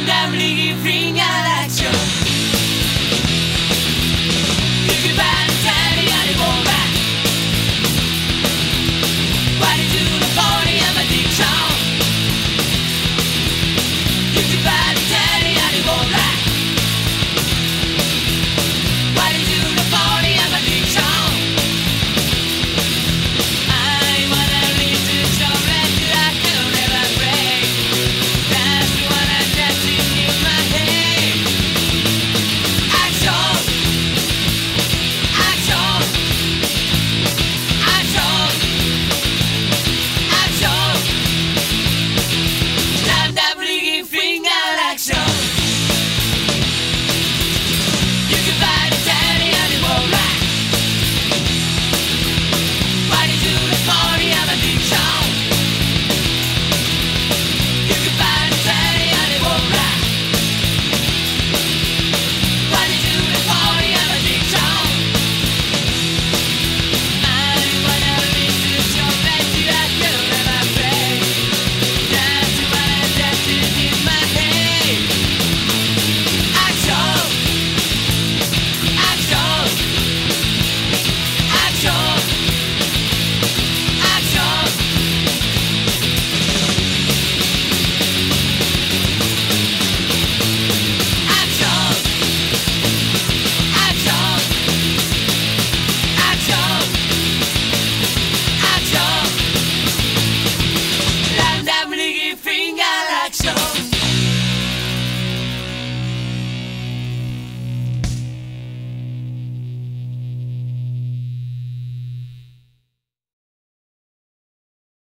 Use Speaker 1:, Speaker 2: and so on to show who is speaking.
Speaker 1: andam I'm living you.